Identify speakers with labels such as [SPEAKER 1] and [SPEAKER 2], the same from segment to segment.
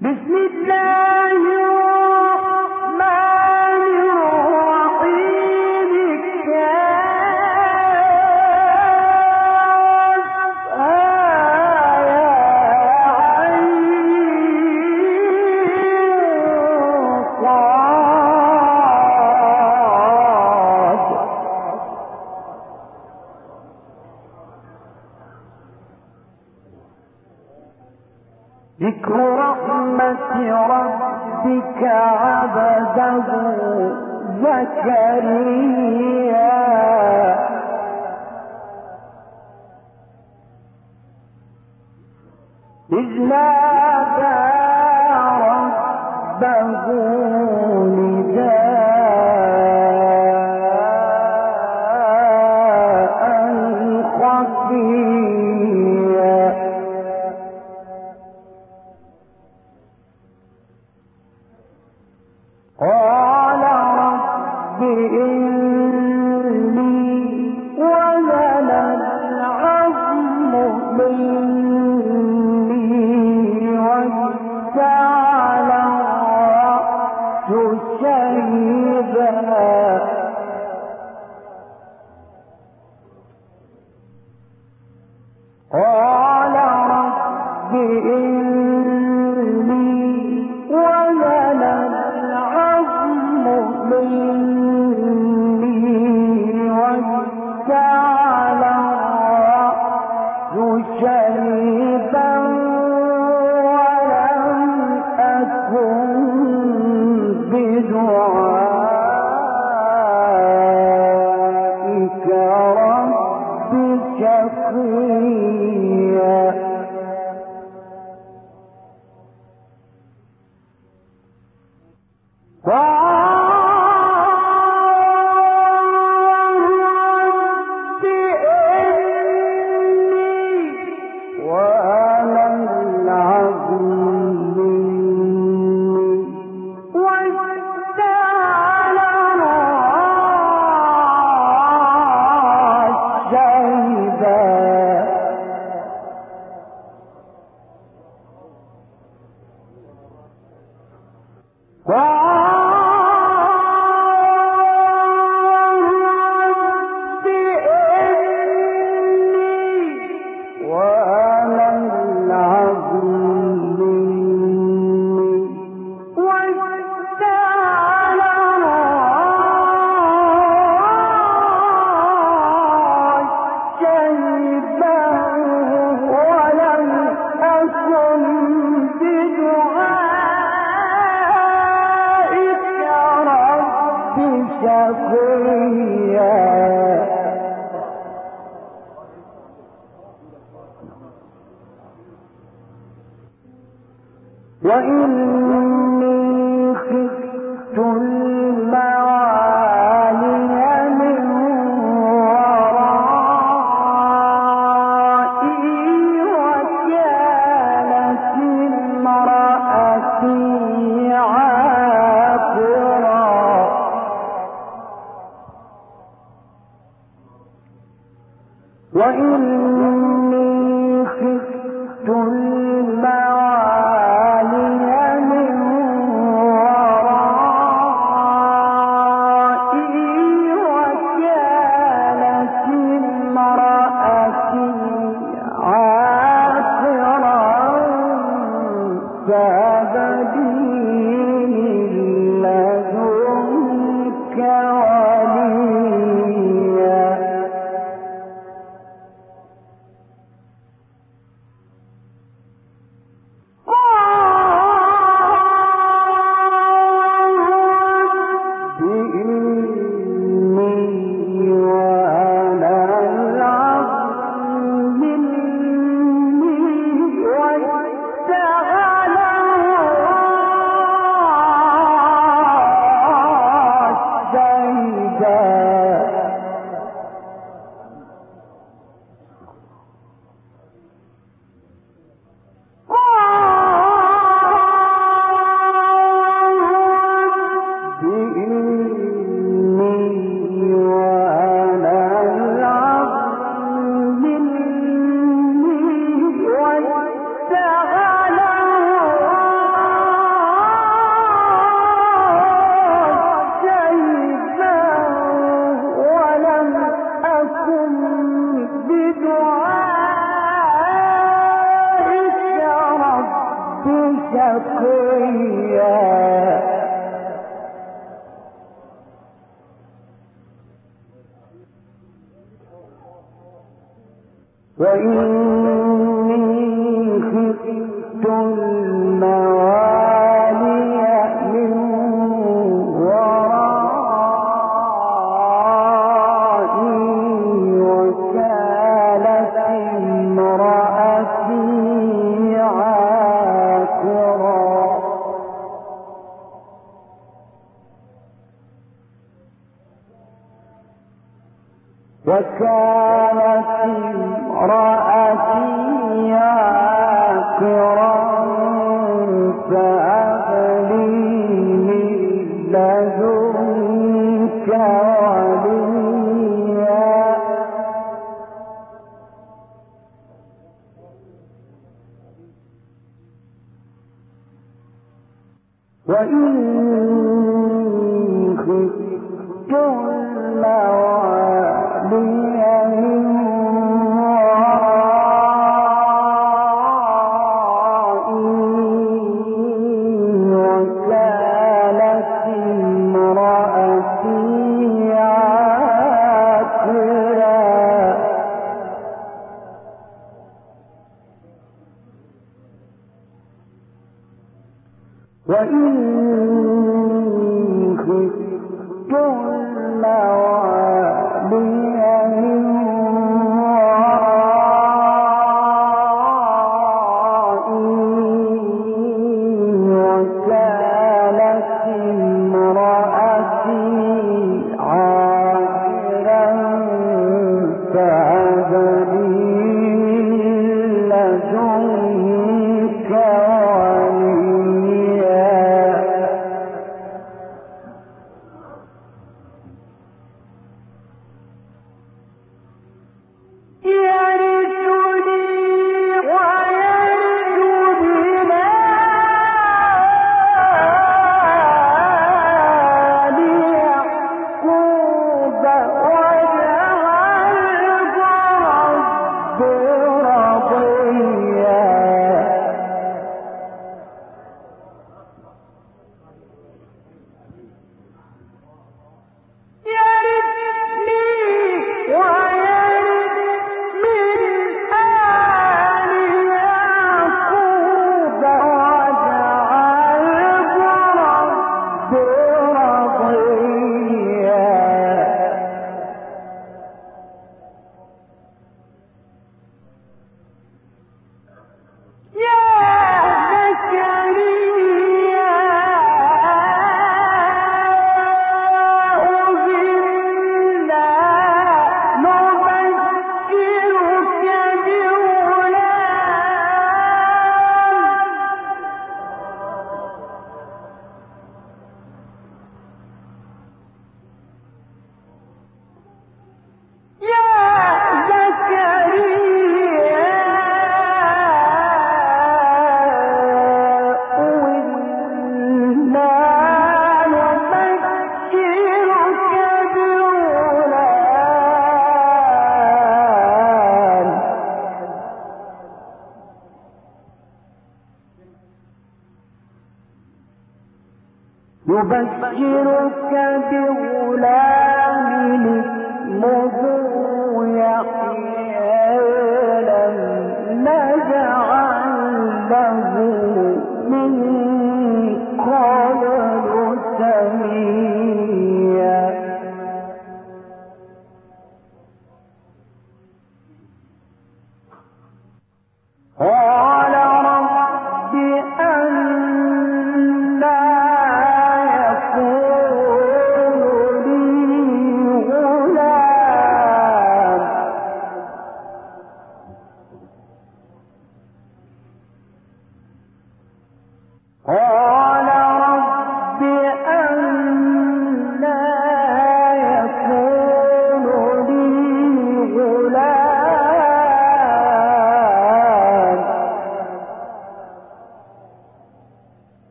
[SPEAKER 1] بسم الله Mark شيبا قال رب إن تقيا وإن يبشرك بغلام اسمه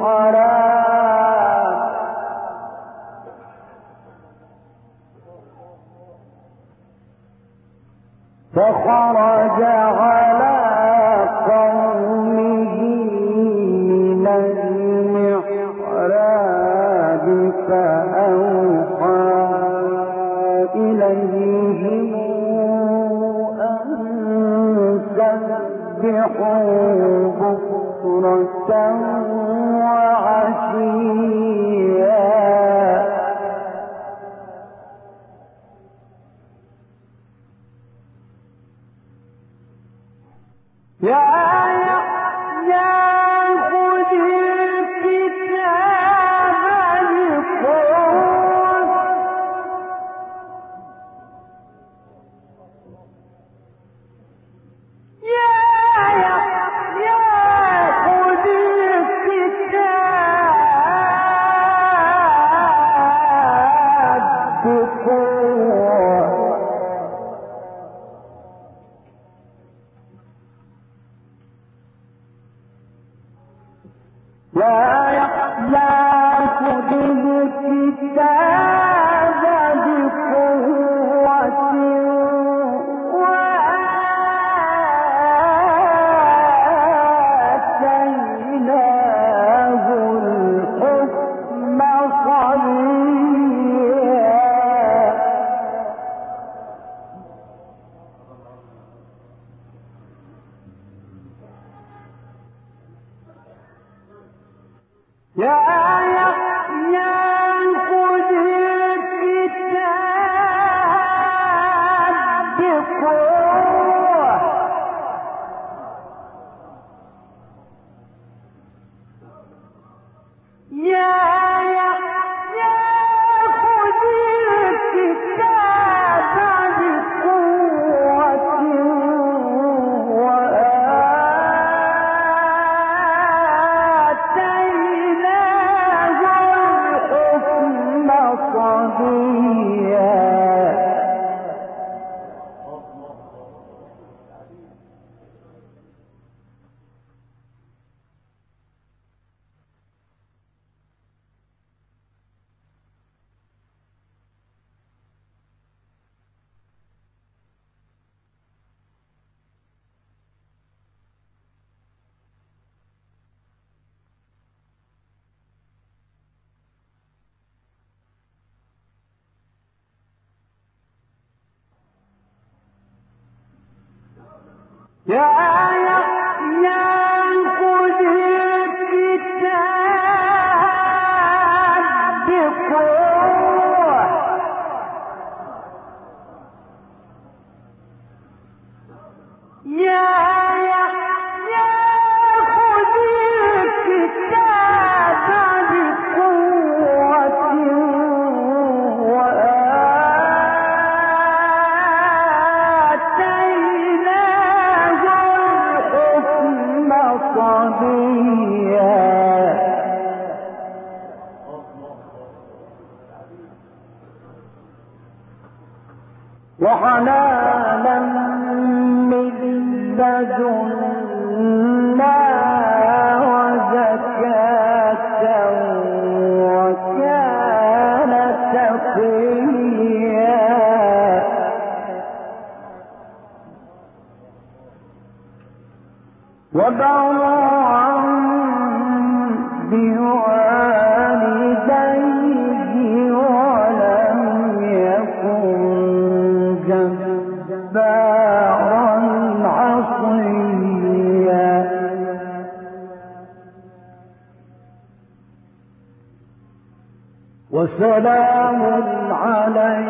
[SPEAKER 1] حرام فخرج على قومه من المحراب فأوحى إليهم أن سبحوا بكرة عظيم Yeah, yeah, yeah. بوالديه ولم يكن جبارا عصيا وسلام عليه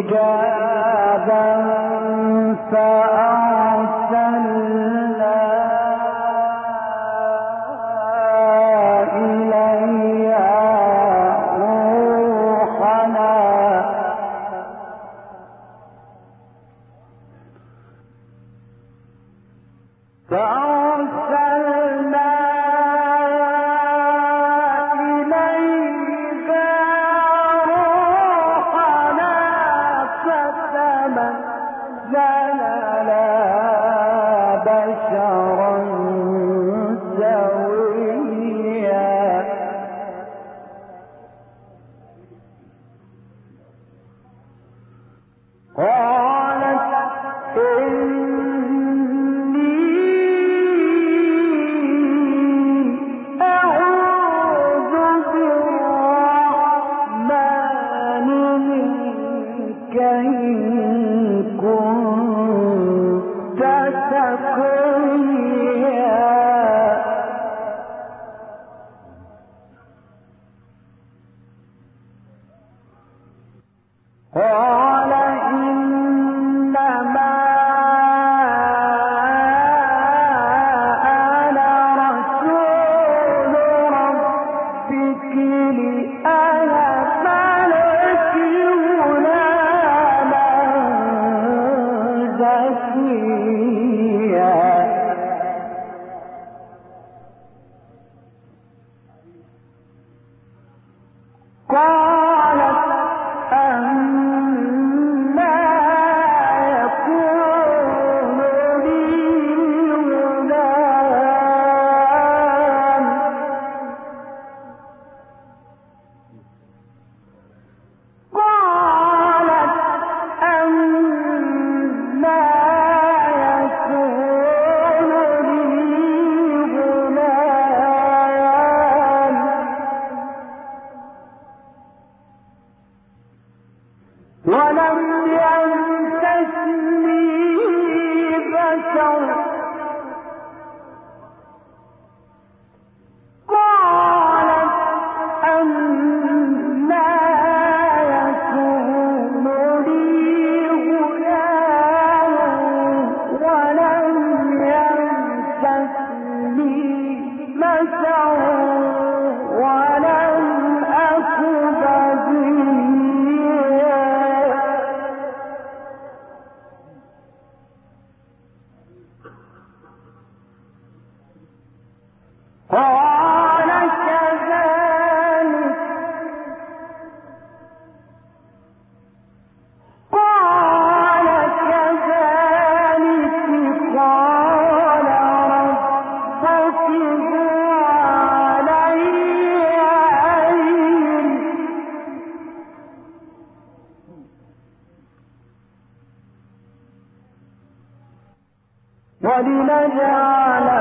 [SPEAKER 1] حجابا فأ إن ولنجعله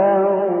[SPEAKER 1] فلنكلم